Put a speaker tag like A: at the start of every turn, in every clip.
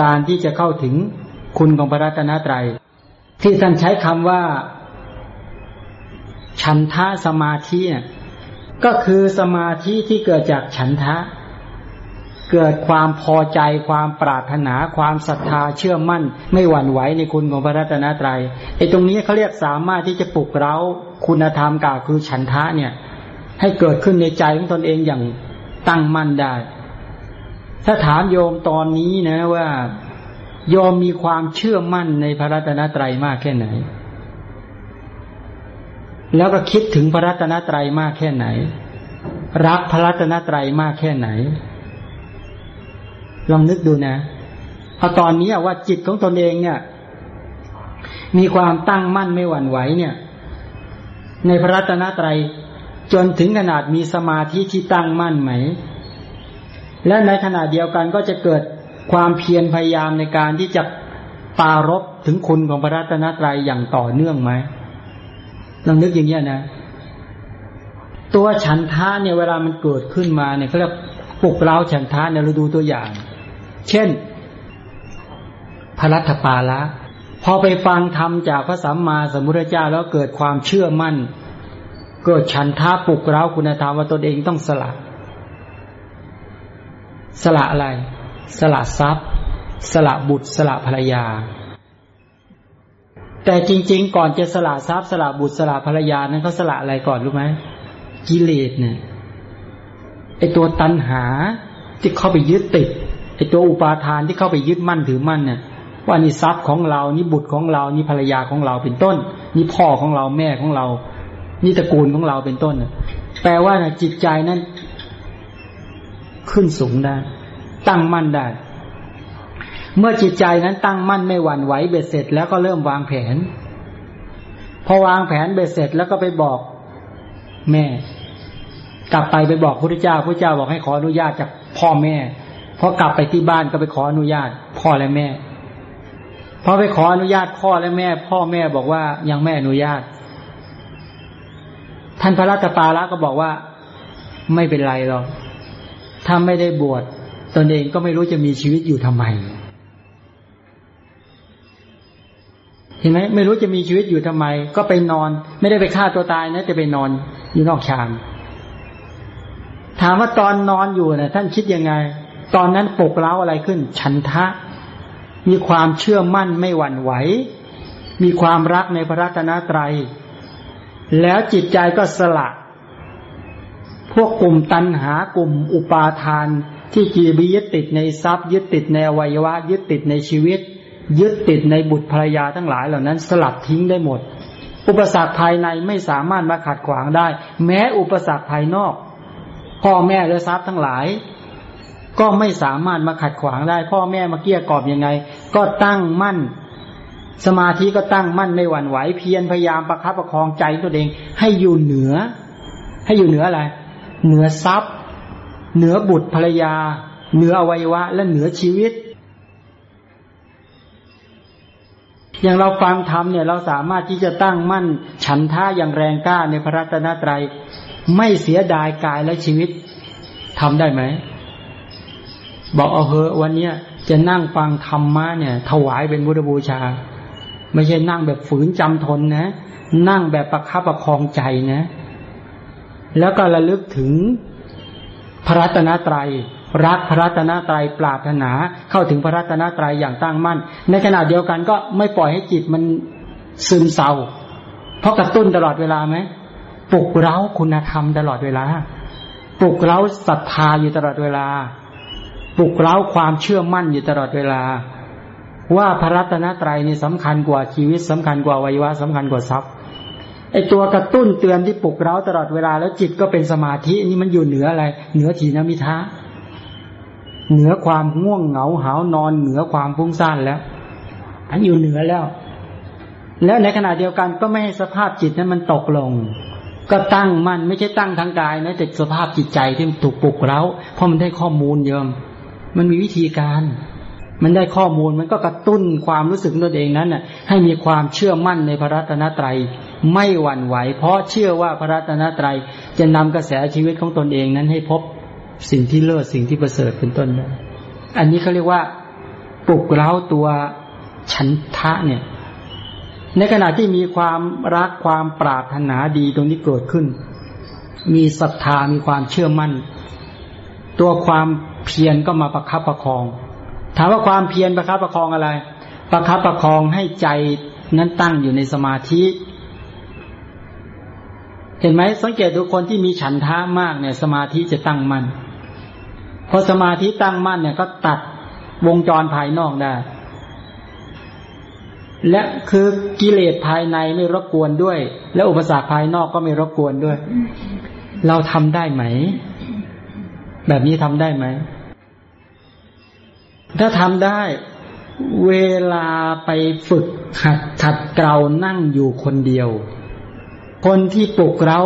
A: การที่จะเข้าถึงคุณของพระรัตนตรัย ที่ท่านใช้คำว่า ฉันทะสมาธิก็คือสมาธิที่เกิดจากฉันทะ เกิดความพอใจความปรารถนาความศรัทธาเชื่อมั่น ไม่หวั่นไหวในคุณของพระรัตนตรัยไอ้ตรงนี้เขาเรียกสามารถที่จะปลุกเร้าคุณธรรมกล่าวคือฉันทะเนี่ย ให้เกิดขึ้นในใจของตนเองอย่างตั้งมั่นได้ ถ้าถามโยมตอนนี้นะว่าโยมมีความเชื่อมั่นในพระรัตนตรัยมากแค่ไหน แล้วก็คิดถึงพระรัตนตรัยมากแค่ไหน รักพระรัตนตรัยมากแค่ไหน ลองนึกดูนะเอาตอนนี้ว่าจิตของตนเองเนี่ย มีความตั้งมั่นไม่หวั่นไหวเนี่ย ในพระรัตนตรัยจนถึงขนาดมีสมาธิที่ตั้งมั่นไหม และในขณะเดียวกันก็จะเกิดความเพียรพยายามในการที่จะปารบถึงคุณของพระรัตนตรัยอย่างต่อเนื่องไหมลองนึกอย่างนี้นะ ตัวฉันทะเนี่ยเวลามันเกิดขึ้นมาเนี่ยเขาเรียกปลุกเร้าฉันทะเนี่ยเราดูตัวอย่าง เช่นพระรัตปาละพอไปฟังธรรมจากพระสัมมาสัมพุทธเจ้าแล้วเกิดความเชื่อมั่น เกิดฉันท้าปลุกเร้าคุณธรรมว่าตนเองต้องสละ สละอะไร สละทรัพย์ สละบุตร สละภรรยา แต่จริง ๆ ก่อนจะสละทรัพย์ สละบุตร สละภรรยานั้นเขาสละอะไรก่อนรู้ไหมกิเลสเนี่ยไอตัวตัณหาที่เข้าไปยึดติดไอตัวอุปาทานที่เข้าไปยึดมั่นถือมั่นเนี่ยว่านี่ทรัพย์ของเรานี่บุตรของเรา นี่ภรรยาของเราเป็นต้น นี่พ่อของเราแม่ของเรา นี่ตระกูลของเราเป็นต้นแปลว่าจิตใจนั้น ขึ้นสูงได้ ตั้งมั่นได้ เมื่อจิตใจนั้นตั้งมั่นไม่หวั่นไหวเบ็ดเสร็จ แล้วก็เริ่มวางแผน พอวางแผนเบ็ดเสร็จแล้วก็ไปบอกแม่ กลับไปไปบอกพระเจ้าพระเจ้าบอกให้ขออนุญาตจากพ่อแม่พอกลับไปที่บ้านก็ไปขออนุญาต พ่อและแม่พอไปขออนุญาตพ่อและแม่ พ่อแม่บอกว่ายังไม่อนุญาต ท่านพระราชปาละก็บอกว่า ไม่เป็นไรหรอก ถ้าไม่ได้บวชตนเองก็ไม่รู้จะมีชีวิตอยู่ทำไม เห็นไหมไม่รู้จะมีชีวิตอยู่ทำไม ก็ไปนอน ไม่ได้ไปฆ่าตัวตายนะจะไปนอนอยู่นอกชามถามว่าตอนนอนอยู่นะท่านคิดยังไง ตอนนั้นปลุกเล้าอะไรขึ้น ฉันทะ มีความเชื่อมั่นไม่หวั่นไหว มีความรักในพระรัตนตรัย แล้วจิตใจก็สละ พวกกลุ่มตันหากลุ่มอุปาทาน ที่จีบียึดติดในทรัพย์ยึดติดในอวัยวะ ยึดติดในชีวิต ยึดติดในบุตรภรรยาทั้งหลายเหล่านั้นสลัดทิ้งได้หมด อุปสรรคภายในไม่สามารถมาขัดขวางได้ แม้อุปสรรคภายนอก พ่อแม่และทรัพย์ทั้งหลาย ก็ไม่สามารถมาขัดขวางได้ พ่อแม่มาเกี้ยกอบยังไง ก็ตั้งมั่นสมาธิก็ตั้งมั่นไม่หวั่นไหวเพียรพยายามประคับประคองใจตัวเอง ให้อยู่เหนือ ให้อยู่เหนืออะไร เหนือทรัพย์ เหนือบุตรภรรยา เหนืออวัยวะ และเหนือชีวิต อย่างเราฟังธรรมเนี่ยเราสามารถที่จะตั้งมั่น ฉันท่าอย่างแรงกล้าในพระรัตนตรัย ไม่เสียดายกายและชีวิตทำได้ไหม บอกเอาเฮอวันเนี้ยจะนั่งฟังธรรมะเนี่ย ถวายเป็นบุญบูชา ไม่ใช่นั่งแบบฝืนจำทนนะ นั่งแบบประคับประคองใจนะ แล้วก็ระลึกถึงพระรัตนตรัย รักพระรัตนตรัยปราถนาเข้าถึงพระรัตนตรัยอย่างตั้งมั่น ในขณะเดียวกันก็ไม่ปล่อยให้จิตมันซึมเศร้า เพราะกระตุ้นตลอดเวลาไหมปลุกเร้าคุณธรรมตลอดเวลา ปลุกเร้าศรัทธาอยู่ตลอดเวลา ปลุกเร้าความเชื่อมั่นอยู่ตลอดเวลา ว่าพระรัตนตรัยนี่สำคัญกว่าชีวิตสำคัญกว่าวัยวะสำคัญกว่าทรัพย์ ไอตัวกระตุ้นเตือนที่ปลุกเร้าตลอดเวลาแล้วจิตก็เป็นสมาธินี่มันอยู่เหนืออะไร เหนือถีนมิทะเหนือความง่วงเหงาหานอนเหนือความฟุ้งซ่านแล้วอันอยู่เหนือแล้ว แล้วในขณะเดียวกันก็ไม่ให้สภาพจิตนั้นมันตกลง ก็ตั้งมันไม่ใช่ตั้งทางกายนะแต่สภาพจิตใจที่ถูกปลุกเร้าเพราะมันได้ข้อมูลเยอะมันมีวิธีการ มันได้ข้อมูลมันก็กระตุ้นความรู้สึกตนเองนั้นน่ะ ให้มีความเชื่อมั่นในพระรัตนตรัย ไม่หวั่นไหว เพราะเชื่อว่าพระรัตนตรัยจะนำกระแสชีวิตของตนเองนั้นให้พบสิ่งที่เลิศสิ่งที่ประเสริฐเป็นต้น อันนี้เขาเรียกว่าปลุกเร้าตัวฉันทะเนี่ย ในขณะที่มีความรักความปรารถนาดีตรงนี้เกิดขึ้น มีศรัทธามีความเชื่อมั่น ตัวความเพียรก็มาประคับประคอง ถามว่าความเพียรประคับประคองอะไร ประคับประคองให้ใจนั้นตั้งอยู่ในสมาธิ เห็นไหมสังเกตดูคนที่มีฉันทะมากเนี่ย สมาธิจะตั้งมั่นพอสมาธิตั้งมั่นเนี่ยก็ตัดวงจรภายนอกได้ และคือกิเลสภายในไม่รบกวนด้วย และอุปสรรคภายนอกก็ไม่รบกวนด้วย เราทำได้ไหม แบบนี้ทำได้ไหม ถ้าทำได้เวลาไปฝึกหัดขัดเกลานั่งอยู่คนเดียว คนที่ปลุกเรา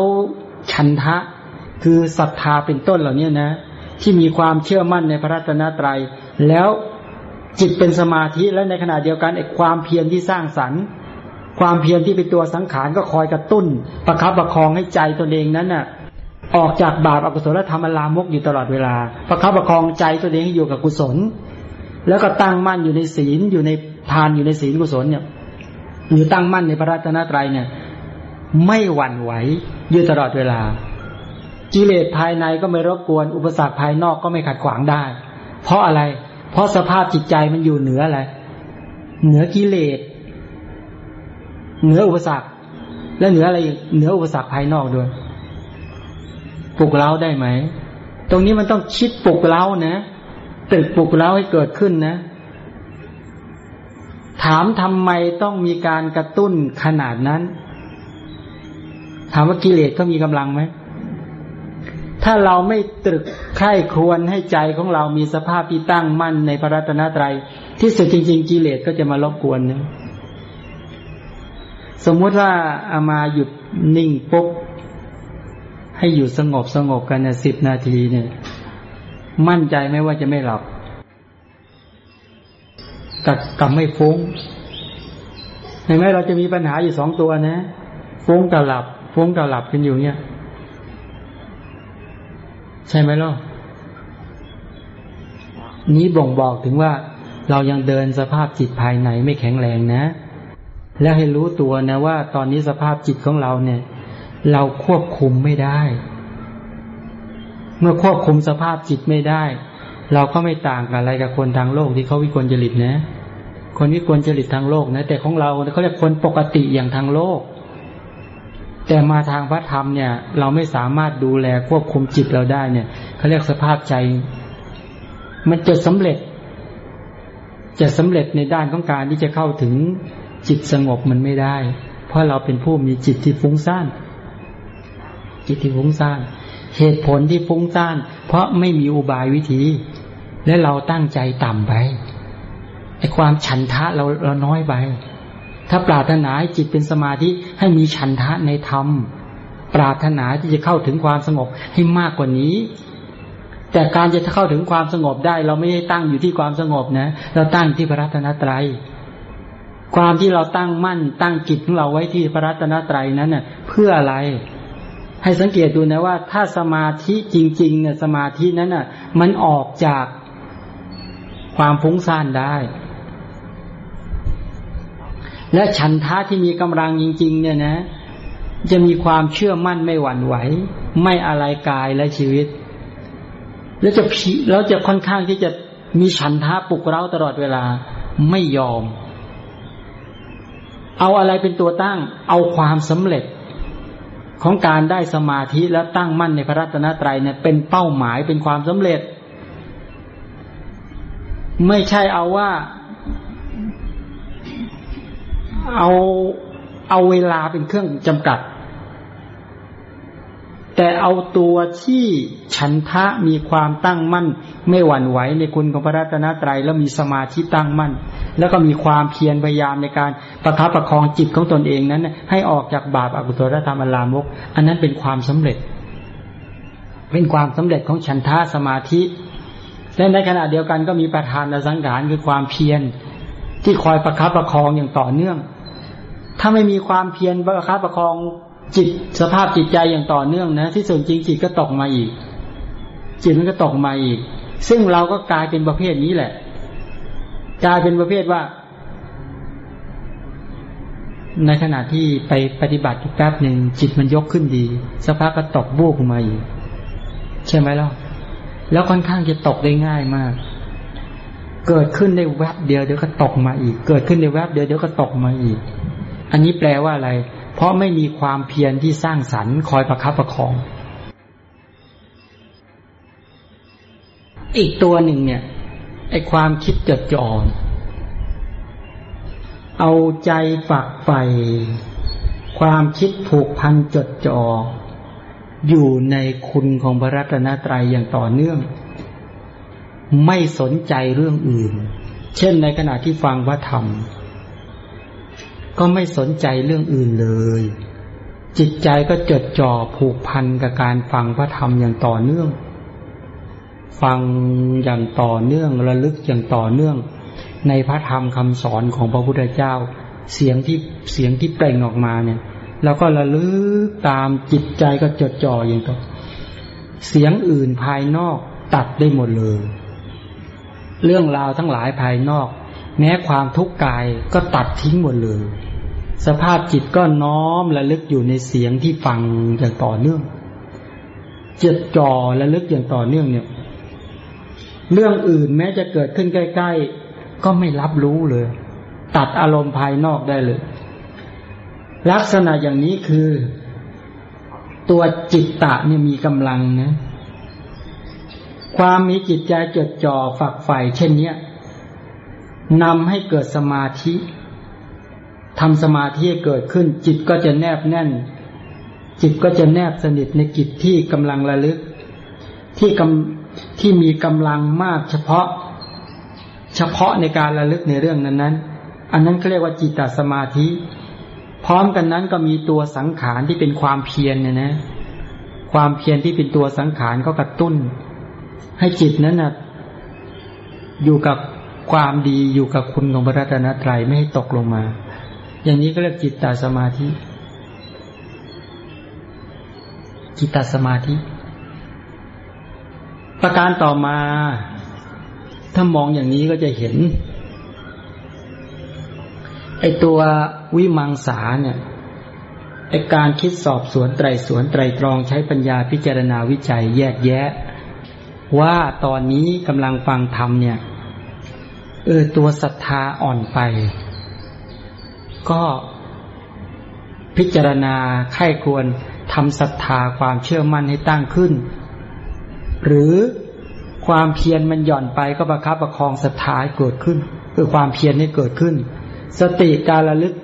A: ฉันทะ คือศรัทธาเป็นต้นเหล่านี้นะ ที่มีความเชื่อมั่นในพระรัตนตรยัย แล้วจิตเป็นสมาธิและในขณะเดียวกันไอ้ความเพียรที่สร้างสรรค์ความเพียรที่เป็นตัวสังขารก็คอยกระตุ้น ประคับประคองให้ใจตนเองนั้นน่ะ ออกจากบาปอกุศลธรรมลามกอยู่ตลอดเวลา ประคับประคองใจตัวเองให้อยู่กับกุศล แล้วก็ตั้งมั่นอยู่ในศีลอยู่ในทานอยู่ในศีลกุศลเนี่ยอยู่ตั้งมั่นในพระรัตนตรัยเนี่ย ไม่หวั่นไหวอยู่ตลอดเวลา กิเลสภายในก็ไม่รบกวน อุปสรรคภายนอกก็ไม่ขัดขวางได้ เพราะอะไร เพราะสภาพจิตใจมันอยู่เหนืออะไร เหนือกิเลส เหนืออุปสรรค และเหนืออะไรเหนืออุปสรรคภายนอกด้วย ปลุกเล้าได้ไหม ตรงนี้มันต้องคิดปลุกเล้านะตึกปลุกเล้าให้เกิดขึ้นนะ ถามทำไมต้องมีการกระตุ้นขนาดนั้น ถามว่ากิเลสก็มีกำลังไหม ถ้าเราไม่ตรึกใคร่ควญให้ใจของเรามีสภาพที่ตั้งมั่นในพระรัตนตรัย ที่สุดจริง ๆ กิเลสก็จะมารบกวนนะสมมุติว่าอามาหยุดนิ่งปุ๊บให้อยู่สงบสงบกันสิบนาทีเนี่ย มั่นใจไหมว่าจะไม่หลับกับกับไม่ฟุ้งเห็นไหมเราจะมีปัญหาอยู่สองตัวนะ ฟุ้งกับหลับ ฟุ้งกับหลับกันอยู่เนี่ย ใช่ไหมล่ะนี้บ่งบอกถึงว่าเรายังเดินสภาพจิตภายในไม่แข็งแรงนะ แล้วให้รู้ตัวนะว่า ตอนนี้สภาพจิตของเราเนี่ย เราควบคุมไม่ได้ เมื่อควบคุมสภาพจิตไม่ได้ เราก็ไม่ต่างกับอะไรกับคนทางโลกที่เขาวิกลจริตนะ คนวิกลจริตทางโลกนะ แต่ของเราเขาเรียกคนปกติอย่างทางโลก แต่มาทางพระธรรมเนี่ย เราไม่สามารถดูแลควบคุมจิตเราได้เนี่ยเขาเรียกสภาพใจ มันจะสำเร็จ จะสำเร็จในด้านของการที่จะเข้าถึงจิตสงบมันไม่ได้ เพราะเราเป็นผู้มีจิตที่ฟุ้งซ่านจิตที่ฟุ้งซ่านเหตุผลที่ฟุ้งซ่าน เพราะไม่มีอุบายวิธี และเราตั้งใจต่ำไปไอความฉันทะเราเราน้อยไป ถ้าปรารถนาให้จิตเป็นสมาธิให้มีฉันทะในธรรม ปรารถนาที่จะเข้าถึงความสงบให้มากกว่านี้ แต่การจะเข้าถึงความสงบได้ เราไม่ได้ตั้งอยู่ที่ความสงบนะ เราตั้งที่พระรัตนตรัย ความที่เราตั้งมั่น ตั้งจิตของเราไว้ที่พระรัตนตรัยนั้นเน่ะ เพื่ออะไร ให้สังเกตดูนะว่า ถ้าสมาธิจริงๆเนี่ยสมาธินั้นน่ะ มันออกจากความฟุ้งซ่านได้ และฉันท้าที่มีกำลังจริง ๆ เนี่ยนะ จะมีความเชื่อมั่นไม่หวั่นไหว ไม่อะไรกายและชีวิต แล้วจะผีแล้วจะค่อนข้างที่จะมีฉันท้าปลุกเร้าตลอดเวลาไม่ยอม เอาอะไรเป็นตัวตั้ง เอาความสำเร็จของการได้สมาธิและตั้งมั่นในพระรัตนตรัยเนี่ยเป็นเป้าหมายเป็นความสำเร็จ ไม่ใช่เอาว่า เอาเอาเวลาเป็นเครื่องจำกัด แต่เอาตัวที่ฉันทะมีความตั้งมั่น ไม่หวั่นไหวในคุณของพระรัตนตรัยแล้วมีสมาธิตั้งมั่น แล้วก็มีความเพียรพยายามในการประคับประคองจิตของตนเองนั้น ให้ออกจากบาปอากุศลธรรมอลามก อันนั้นเป็นความสำเร็จ เป็นความสำเร็จของฉันทะสมาธิและในขณะเดียวกันก็มีประธานสังขารคือความเพียร ที่คอยประคับประคองอย่างต่อเนื่อง ถ้าไม่มีความเพียรประคับประคองจิตสภาพจิตใจอย่างต่อเนื่องนะ ที่ส่วนจริงจิตก็ตกมาอีก จิตมันก็ตกมาอีก ซึ่งเราก็กลายเป็นประเภทนี้แหละ กลายเป็นประเภทว่า ในขณะที่ไปปฏิบัติแป๊บหนึ่งจิตมันยกขึ้นดีสักพักก็ตกบูกมาอีก ใช่ไหมล่ะแล้วค่อนข้างจะตกได้ง่ายมาก เกิดขึ้นในแวบเดียวเดี๋ยวก็ตกมาอีก เกิดขึ้นในแวบเดียวเดี๋ยวก็ตกมาอีก อันนี้แปลว่าอะไร เพราะไม่มีความเพียรที่สร้างสรรค์คอยประคับประคอง อีกตัวหนึ่งเนี่ยไอความคิดจดจ่อเอาใจฝักใฝ่ความคิดผูกพันจดจ่ออยู่ในคุณของพระรัตนตรัยอย่างต่อเนื่อง ไม่สนใจเรื่องอื่น เช่นในขณะที่ฟังพระธรรม ก็ไม่สนใจเรื่องอื่นเลย จิตใจก็จดจ่อผูกพันกับการฟังพระธรรมอย่างต่อเนื่อง ฟังอย่างต่อเนื่องระลึกอย่างต่อเนื่อง ในพระธรรมคำสอนของพระพุทธเจ้า เสียงที่เสียงที่เปล่งออกมาเนี่ยแล้วก็ระลึกตามจิตใจก็จดจ่ออย่างต่อเสียงอื่นภายนอกตัดได้หมดเลย เรื่องราวทั้งหลายภายนอก แม้ความทุกข์กายก็ตัดทิ้งหมดเลย สภาพจิตก็น้อมระลึกอยู่ในเสียงที่ฟังอย่างต่อเนื่องเจ็ดจ่อระลึกอย่างต่อเนื่องเนี่ย เรื่องอื่นแม้จะเกิดขึ้นใกล้ ๆ ก็ไม่รับรู้เลย ตัดอารมณ์ภายนอกได้เลย ลักษณะอย่างนี้คือ ตัวจิตตะเนี่ยมีกำลังนะ ความมีจิตใจจดจ่อฝักใฝ่เช่นเนี้ยนำให้เกิดสมาธิทำสมาธิเกิดขึ้น จิตก็จะแนบแน่น จิตก็จะแนบสนิทในกิจที่กำลังระลึก ที่กำที่มีกำลังมากเฉพาะ เฉพาะในการระลึกในเรื่องนั้นนั้นอันนั้นเขาเรียกว่าจิตตสมาธิ พร้อมกันนั้นก็มีตัวสังขารที่เป็นความเพียรเนี่ยนะ ความเพียรที่เป็นตัวสังขารก็กระตุ้น ให้จิตนั้นนะอยู่กับความดีอยู่กับคุณของพระรัตนตรัยไม่ให้ตกลงมา อย่างนี้ก็เรียกจิตตาสมาธิ จิตตาสมาธิ ประการต่อมา ถ้ามองอย่างนี้ก็จะเห็นไอตัววิมังสาเนี่ยไอการคิดสอบสวนไตรสวนไตรตรองใช้ปัญญาพิจารณาวิจัยแยกแยะ ว่าตอนนี้กำลังฟังธรรมเนี่ย เออตัวศรัทธาอ่อนไป ก็พิจารณาไข้ควรทำศรัทธาความเชื่อมั่นให้ตั้งขึ้น หรือความเพียรมันหย่อนไปก็ประคับประคองศรัทธาให้เกิดขึ้น คือความเพียรให้เกิดขึ้น สติการระลึก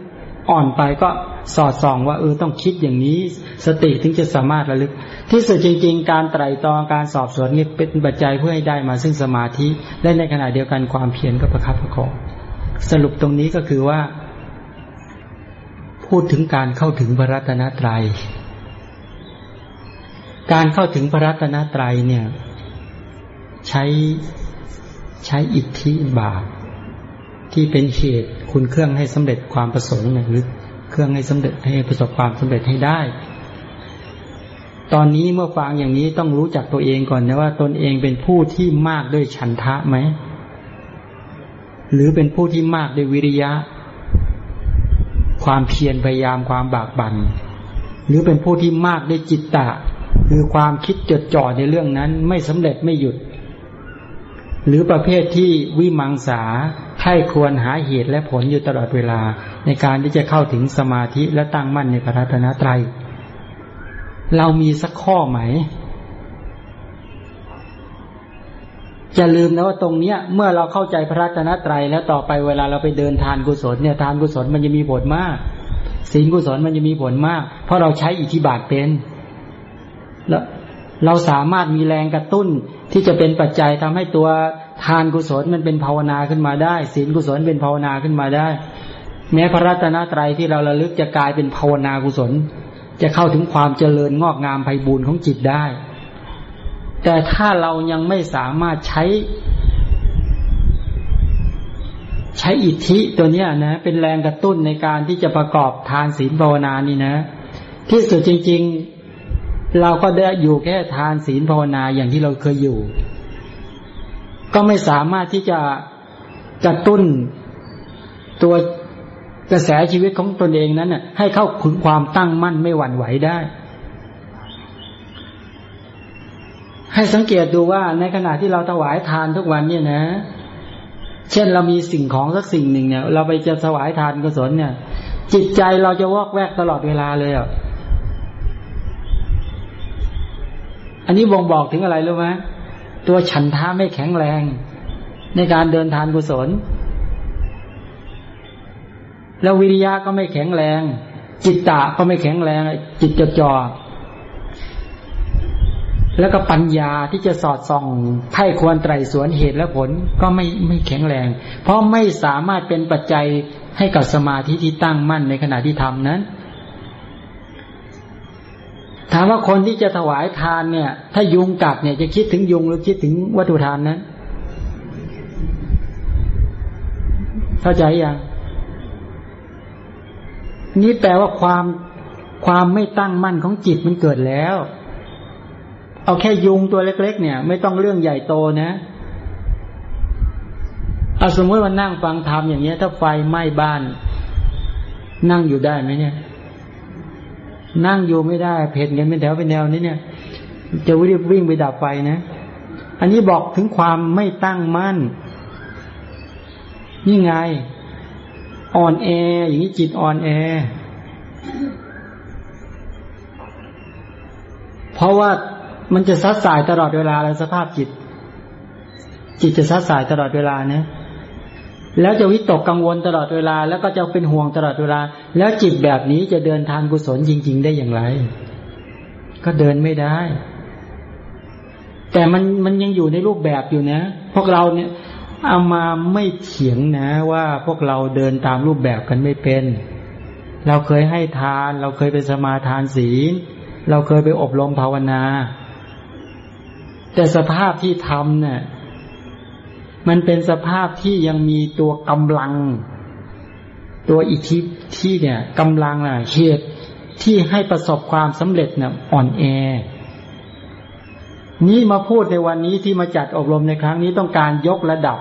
A: อ่อนไปก็สอดส่องว่าเออต้องคิดอย่างนี้ สติถึงจะสามารถระลึก ที่สุดจริง ๆ การไตรตรองการสอบสวนนี่เป็นปัจจัยเพื่อให้ได้มาซึ่งสมาธิและในขณะเดียวกันความเพียรก็ประคับประคองสรุปตรงนี้ก็คือว่า พูดถึงการเข้าถึงพระรัตนตรยัย การเข้าถึงพระรัตนตรัยเนี่ย ใช้ใช้อิทธิบาทที่เป็นเหตุ คุณเครื่องให้สำเร็จความประสงค์หรือเครื่องให้สำเร็จให้ประสบความสำเร็จให้ได้ ตอนนี้เมื่อฟังอย่างนี้ต้องรู้จักตัวเองก่อนนะว่าตนเองเป็นผู้ที่มากด้วยฉันทะไหม หรือเป็นผู้ที่มากด้วยวิริยะ ความเพียรพยายามความบากบัน่น หรือเป็นผู้ที่มากด้วยจิตตะ คือความคิดจดจ่อในเรื่องนั้น ไม่สำเร็จไม่หยุด หรือประเภทที่วิมังสา ครควรหาเหตุและผลอยู่ตลอดเวลา ในการที่จะเข้าถึงสมาธิและตั้งมั่นในพระรัตนตรัย เรามีสักข้อไหม จะลืมนะว่าตรงเนี้ย เมื่อเราเข้าใจพระรัตนตรัยแล้วต่อไปเวลาเราไปเดินทานกุศลเนี่ยทานกุศลมันจะมีผลมากศีลกุศลมันจะมีผลมาก เพราะเราใช้อิทธิบาทเป็นแล้วเราสามารถมีแรงกระตุ้นที่จะเป็นปัจจัยทำให้ตัว ทานกุศลมันเป็นภาวนาขึ้นมาได้ศีลกุศลเป็นภาวนาขึ้นมาได้ แม้พระรัตนตรัยที่เราระลึกจะกลายเป็นภาวนากุศล จะเข้าถึงความเจริญงอกงามไพบูรณ์ของจิตได้ แต่ถ้าเรายังไม่สามารถใช้ ใช้อิทธิตัวเนี้ยนะ เป็นแรงกระตุ้นในการที่จะประกอบทานศีลภาวนานี่นะ ที่สุดจริง ๆ เราก็ได้อยู่แค่ทานศีลภาวนาอย่างที่เราเคยอยู่ ก็ไม่สามารถที่จะกระตุ้นตัวกระแสชีวิตของตนเองนั้นน่ะให้เข้าถึงความตั้งมั่นไม่หวั่นไหวได้ ให้สังเกตดูว่าในขณะที่เราถวายทานทุกวันเนี่ยนะ เช่นเรามีสิ่งของสักสิ่งหนึ่งเนี่ย เราไปจะถวายทานกุศลเนี่ย จิตใจเราจะวอกแวกตลอดเวลาเลยอะอันนี้บ่งบอกถึงอะไรรู้ไหม ตัวฉันท้าไม่แข็งแรง ในการเดินทานกุศล แล้ววิริยะก็ไม่แข็งแรง จิตตะก็ไม่แข็งแรง จิตจดจ่อแล้วก็ปัญญาที่จะสอดส่องไข้ควรไตรสวนเหตุและผลก็ไม่ไม่แข็งแรง เพราะไม่สามารถเป็นปัจจัยให้กับสมาธิที่ตั้งมั่นในขณะที่ทำนั้น ถามว่าคนที่จะถวายทานเนี่ย ถ้ายุงกัดเนี่ยจะคิดถึงยุงหรือคิดถึงวัตถุทานนั้น เข้าใจยังนี่แปลว่าความความไม่ตั้งมั่นของจิตมันเกิดแล้ว เอาแค่ยุงตัวเล็ก ๆ เนี่ย ไม่ต้องเรื่องใหญ่โตนะเอาสมมติว่านั่งฟังธรรมอย่างเงี้ย ถ้าไฟไหม้บ้าน นั่งอยู่ได้ไหมเนี่ย นั่งอยู่ไม่ได้เพ่นกันเป็นแถวเป็นแนวนี้เนี่ย จะวิ่งวิ่งไปดับไฟนะ อันนี้บอกถึงความไม่ตั้งมั่นนี่ไง อ่อนแอ อย่างนี้จิตอ่อนแอ เพราะว่ามันจะซัดสายตลอดเวลาแล้วสภาพจิต จิตจะซัดสายตลอดเวลาเนี่ย แล้วจะวิตกกังวลตลอดเวลา แล้วก็จะเป็นห่วงตลอดเวลา แล้วจิตแบบนี้จะเดินทางกุศลจริง ๆ ได้อย่างไร ก็เดินไม่ได้ แต่มันมันยังอยู่ในรูปแบบอยู่นะ พวกเราเนี่ยเอามาไม่เถียงนะ ว่าพวกเราเดินตามรูปแบบกันไม่เป็น เราเคยให้ทาน เราเคยไปสมาทานศีล เราเคยไปอบรมภาวนา แต่สภาพที่ทำเนี่ย มันเป็นสภาพที่ยังมีตัวกำลัง ตัวอิทธิที่เนี่ยกำลังอะเหตุที่ให้ประสบความสำเร็จเนี่ยอ่อนแอ นี้มาพูดในวันนี้ที่มาจัดอบรมในครั้งนี้ต้องการยกระดับ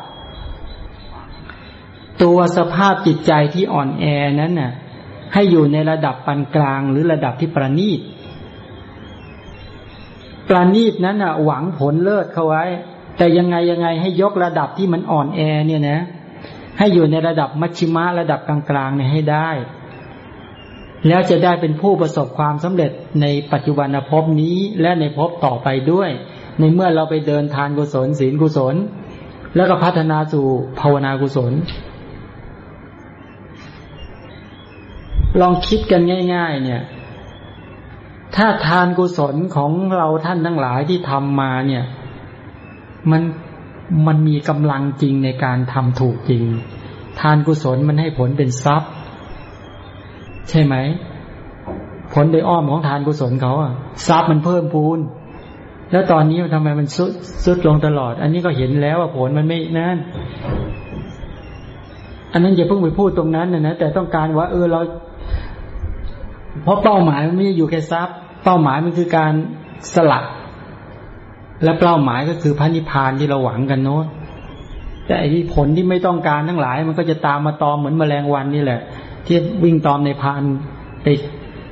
A: ตัวสภาพจิตใจที่อ่อนแอนั้นน่ะ ให้อยู่ในระดับปานกลางหรือระดับที่ประณีตประณีตนั้นอะ หวังผลเลิศเข้าไว้ แต่ยังไงยังไงให้ยกระดับที่มันอ่อนแอเนี่ยนะ ให้อยู่ในระดับมัชชิมะระดับกลางๆเนี่ยให้ได้ แล้วจะได้เป็นผู้ประสบความสำเร็จในปัจจุบันภพนี้และในภพต่อไปด้วย ในเมื่อเราไปเดินทานกุศลศีลกุศล แล้วก็พัฒนาสู่ภาวนากุศล ลองคิดกันง่าย ๆ เนี่ยถ้าทานกุศลของเราท่านทั้งหลายที่ทำมาเนี่ย มันมันมีกำลังจริงในการทำถูกจริง ทานกุศลมันให้ผลเป็นทรัพย์ ใช่ไหม ผลโดยอ้อมของทานกุศลเขาอะทรัพย์มันเพิ่มพูนแล้วตอนนี้ทำไมมันซุดซุดลงตลอด อันนี้ก็เห็นแล้วว่าผลมันไม่นั่นอันนั้นอย่าเพิ่งไปพูดตรงนั้นนะนะแต่ต้องการว่า เออเราเพราะเป้าหมายมันไม่อยู่แค่ทรัพย์ เป้าหมายมันคือการสลัด และเป้าหมายก็คือพระนิพพานที่เราหวังกันโน้นแต่ไอ้ผลที่ไม่ต้องการทั้งหลาย มันก็จะตามมาตอมเหมือนแมลงวันนี่แหละ ที่วิ่งตอมในพานไป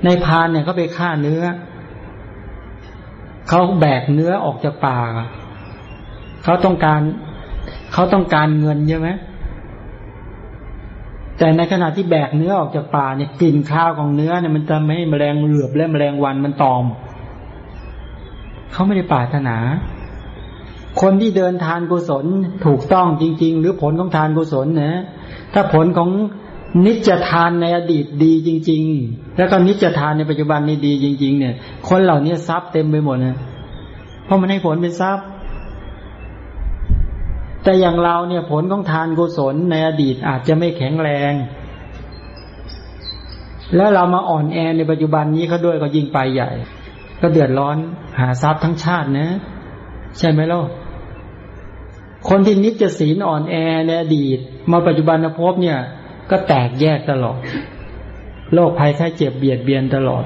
A: ในพานเนี่ยเขาไปฆ่าเนื้อเขาแบกเนื้อออกจากป่าเขาต้องการเขาต้องการเงินใช่ไหมแต่ในขณะที่แบกเนื้อออกจากป่าเนี่ยกลิ่นข้าวของเนื้อเนี่ยมันจะไม่ให้แมลงเหลือบและแมลงวันมันตอม เขาไม่ได้ปรารถนา คนที่เดินทานกุศลถูกต้องจริง ๆ หรือผลของทานกุศลนะ ถ้าผลของนิจทานในอดีตดีจริง ๆ แล้วก็นิจทานในปัจจุบันนี่ดีจริง ๆ เนี่ย คนเหล่านี้ทรัพย์เต็มไปหมดนะเพราะมันให้ผลเป็นทรัพย์ แต่อย่างเราเนี่ยผลของทานกุศลในอดีตอาจจะไม่แข็งแรง แล้วเรามาอ่อนแอในปัจจุบันนี้เขาด้วยก็ยิ่งไปใหญ่ ก็เดือดร้อนหาทรัพย์ทั้งชาตินะ ใช่ไหมล่ะคนที่นิจศีลอ่อนแอในอดีต มาปัจจุบันภพเนี่ย ก็แตกแยกตลอดโรคภัยแค่เจ็บเบียดเบียนตลอด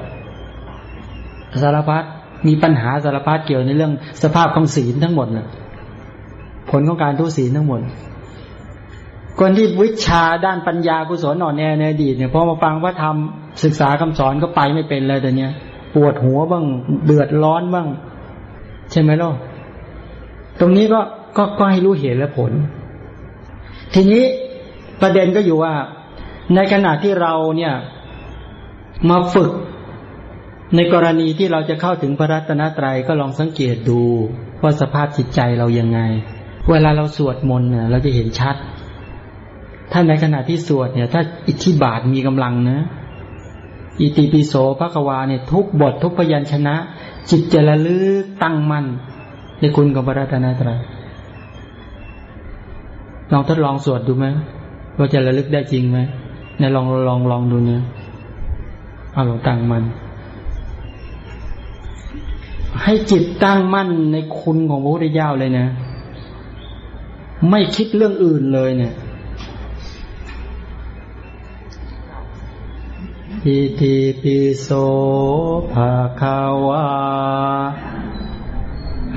A: สารพัดมีปัญหาสารพัดเกี่ยวในเรื่องสภาพของศีลทั้งหมดนะผลของการทุศีลทั้งหมด คนที่วิชาด้านปัญญากุศลอ่อนแอในอดีตเนี่ยพอมาฟังว่าทำศึกษาคำสอนก็ไปไม่เป็นเลยแต่เนี้ย ปวดหัวบ้าง เดือดร้อนบ้าง ใช่ไหมล่ะตรงนี้ก็ก็ก็ให้รู้เหตุและผล ทีนี้ประเด็นก็อยู่ว่า ในขณะที่เราเนี่ย มาฝึก ในกรณีที่เราจะเข้าถึงพระรัตนตรัยก็ลองสังเกตดูว่าสภาพจิตใจเรายังไง เวลาเราสวดมนต์เนี่ยเราจะเห็นชัด ถ้าในขณะที่สวดเนี่ย ถ้าอิทธิบาทมีกำลังนะ อิติปิโสพระกวาเนี่ยทุกบททุกพยัญชนะ จิตจะระลึกตั้งมั่นในคุณของพระรัตนตรัยลองทดลองสวดดูไหมว่าจะระลึกได้จริงไหมในลองลองลองดูเนี่ยเอาลงตั้งมัน ให้จิตตั้งมั่นในคุณของพระพุทธเจ้าเลยนะ ไม่คิดเรื่องอื่นเลยเนี่ย อิติปิโสภะคะวา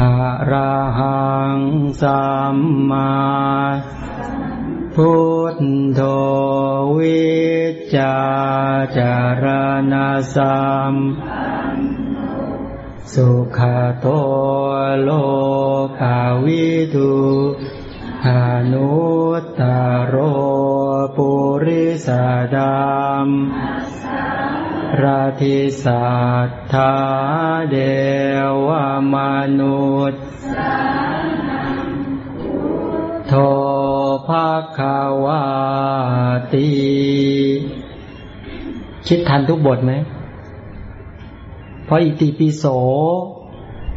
A: อะระหังสัมมาพุทโธวิจาจารณาสัมสุขโตโลกาวิทุหานุตตโรปุริสดาม ราธิสัทธาเดวมนุษย์โทภาคาวาตีคิดทันทุกบทไหมเพราะอิติปิโส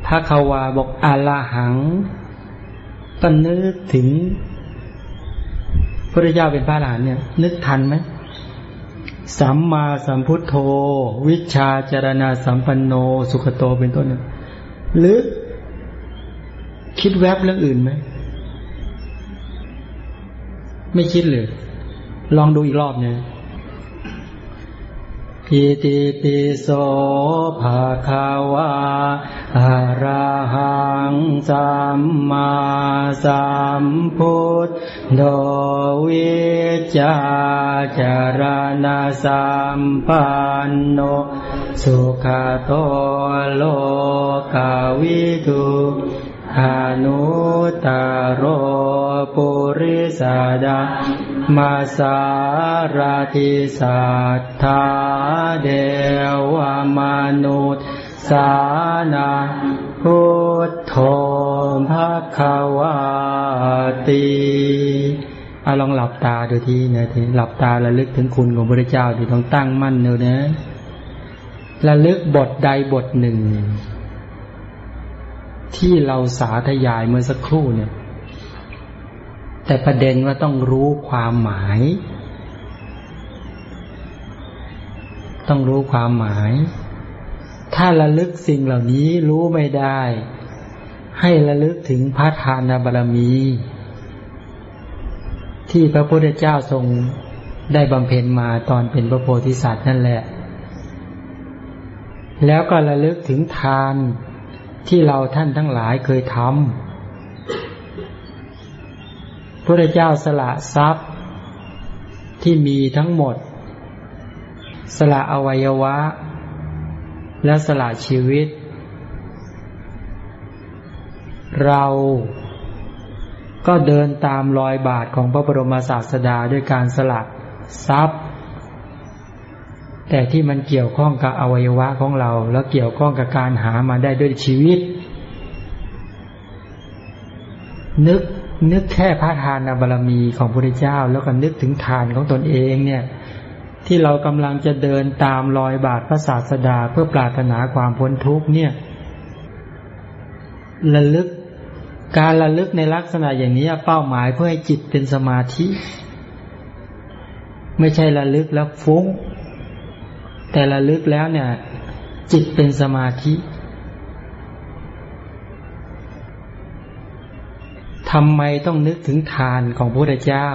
A: ภาคาวาบอกอาลาหังก็นึกถึงพระเจ้าเป็นพระหลานเนี่ย นึกทันไหม สัมมาสัมพุทโธ วิชาจารณาสัมปันโน สุขโตเป็นต้นหรือคิดแวบเรื่องอื่นไหม ไม่คิดเลย ลองดูอีกรอบเนี่ย อิติปิโสภะคะวาอะระหังสัมมาสัมพุทโธวิจาจารณาสัมปันโนสุขโตโลกาวิทุ อนุตโรปุริสดามาสาราธิสัทธาเดวมนุษย์สานาพุทโธภะคะวาตีเอาลองหลับตาดูทีนะทีหลับตาระลึกถึงคุณของพระเจ้าที่ต้องตั้งมั่นเนอะนะระลึกบทใดบทหนึ่ง ที่เราสาธยายเมื่อสักครู่เนี่ย แต่ประเด็นว่าต้องรู้ความหมาย ต้องรู้ความหมาย ถ้าระลึกสิ่งเหล่านี้รู้ไม่ได้ ให้ระลึกถึงพระทานบารมี ที่พระพุทธเจ้าทรงได้บำเพ็ญมาตอนเป็นพระโพธิสัตว์นั่นแหละ แล้วก็ระลึกถึงทาน ที่เราท่านทั้งหลายเคยทำพระเจ้าสละทรัพย์ที่มีทั้งหมด สละอวัยวะ และสละชีวิต เราก็เดินตามรอยบาทของพระบรมศาสดาด้วยการสละทรัพย์ แต่ที่มันเกี่ยวข้องกับอวัยวะของเรา แล้วเกี่ยวข้องกับการหามาได้ด้วยชีวิต นึกนึกแค่พระทานบารรมีของพระเจ้า แล้วก็นึกถึงทานของตนเองเนี่ย ที่เรากำลังจะเดินตามรอยบาทพระศาสดาเพื่อปรารถนาความพ้นทุกข์เนี่ยระลึกการระลึกในลักษณะอย่างนี้เป้าหมายเพื่อให้จิตเป็นสมาธิ ไม่ใช่ระลึกแล้วฟุ้ง แต่ระลึกแล้วเนี่ย จิตเป็นสมาธิทำไมต้องนึกถึงทานของพระพุทธเจ้า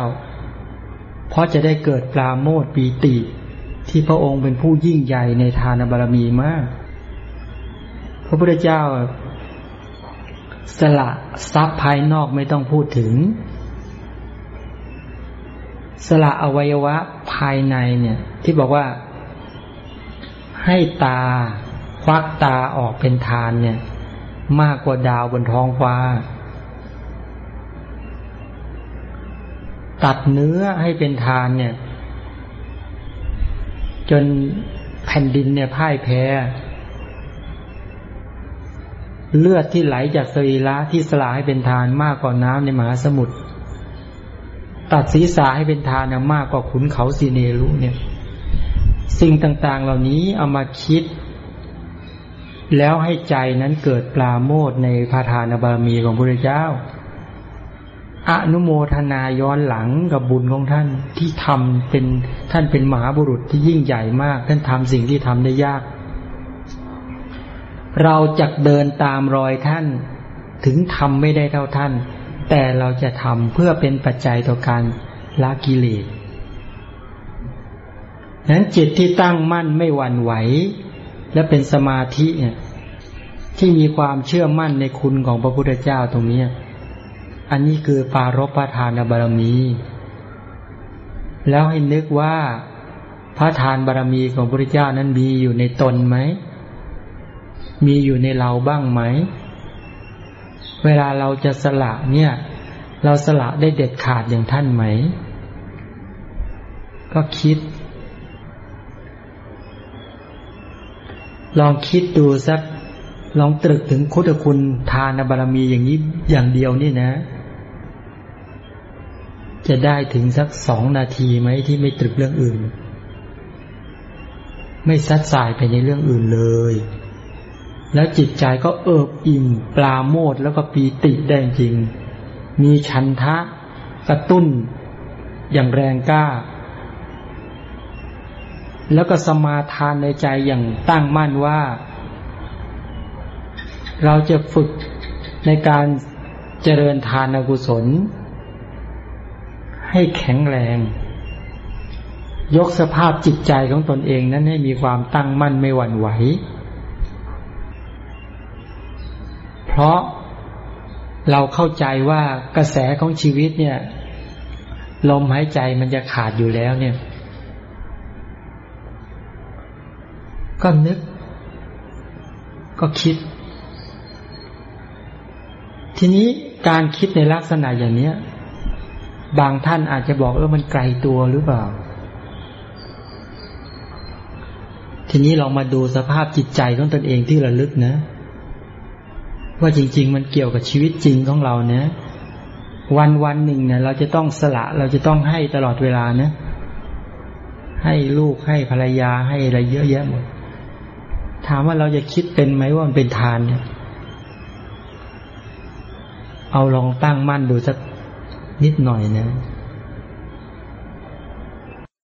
A: เพราะจะได้เกิดปราโมทปีติ ที่พระองค์เป็นผู้ยิ่งใหญ่ในทานบารมีมาก พระพุทธเจ้า สละทรัพย์ภายนอกไม่ต้องพูดถึง สละอวัยวะภายในเนี่ย ที่บอกว่า ให้ตาควักตาออกเป็นทานเนี่ย มากกว่าดาวบนท้องฟ้า ตัดเนื้อให้เป็นทานเนี่ย จนแผ่นดินเนี่ยพ่ายแพ้ เลือดที่ไหลจากสรีระที่สลายให้เป็นทานมากกว่าน้ำในมหาสมุทรตัดศีรษะให้เป็นทานมากกว่าขุนเขาสีเนรุเนี่ย สิ่งต่างๆเหล่านี้เอามาคิด แล้วให้ใจนั้นเกิดปลาโมดในพาทานบารมีของพระเจ้า อนุโมทนาย้อนหลังกับบุญของท่านที่ทำเป็นท่านเป็นมหาบุรุษที่ยิ่งใหญ่มาก ท่านทำสิ่งที่ทำได้ยาก เราจะเดินตามรอยท่านถึงทำไม่ได้เท่าท่าน แต่เราจะทำเพื่อเป็นปัจจัยต่อการละกิเลส นั้นจิตที่ตั้งมั่นไม่หวั่นไหว และเป็นสมาธิเนี่ยที่มีความเชื่อมั่นในคุณของพระพุทธเจ้าตรงนี้อันนี้คือปารบประทานบารมี แล้วให้นึกว่าพระทานบารมีของพระพุทธเจ้านั้นมีอยู่ในตนไหม มีอยู่ในเราบ้างไหม เวลาเราจะสละเนี่ย เราสละได้เด็ดขาดอย่างท่านไหม ก็คิด ลองคิดดูสัก ลองตรึกถึงคุตคุณทานบารมีอย่างนี้อย่างเดียวนี่นะ จะได้ถึงสักสองนาทีไหมที่ไม่ตรึกเรื่องอื่น ไม่ซัดสายไปในเรื่องอื่นเลย แล้วจิตใจก็เอิบอิ่ม ปลาโมดแล้วก็ปีติได้จริง มีชันทะกระตุ้นอย่างแรงกล้า แล้วก็สมาทานในใจอย่างตั้งมั่นว่า เราจะฝึกในการเจริญทานกุศล ให้แข็งแรง ยกสภาพจิตใจของตนเองนั้นให้มีความตั้งมั่นไม่หวั่นไหว เพราะเราเข้าใจว่ากระแสของชีวิตเนี่ย ลมหายใจมันจะขาดอยู่แล้วเนี่ย ก็นึก ก็คิด ทีนี้การคิดในลักษณะอย่างนี้บางท่านอาจจะบอกเออมันไกลตัวหรือเปล่า ทีนี้ลองมาดูสภาพจิตใจของตนเองที่ระลึกนะ ว่าจริง ๆ มันเกี่ยวกับชีวิตจริงของเราเนะวันวันหนึ่งเนี่ยเราจะต้องสละเราจะต้องให้ตลอดเวลานะให้ลูกให้ภรรยาให้อะไรเยอะแยะหมด ถามว่าเราจะคิดเป็นไหมว่ามันเป็นทานเนี่ยเอาลองตั้งมั่นดูสักนิดหน่อยนะ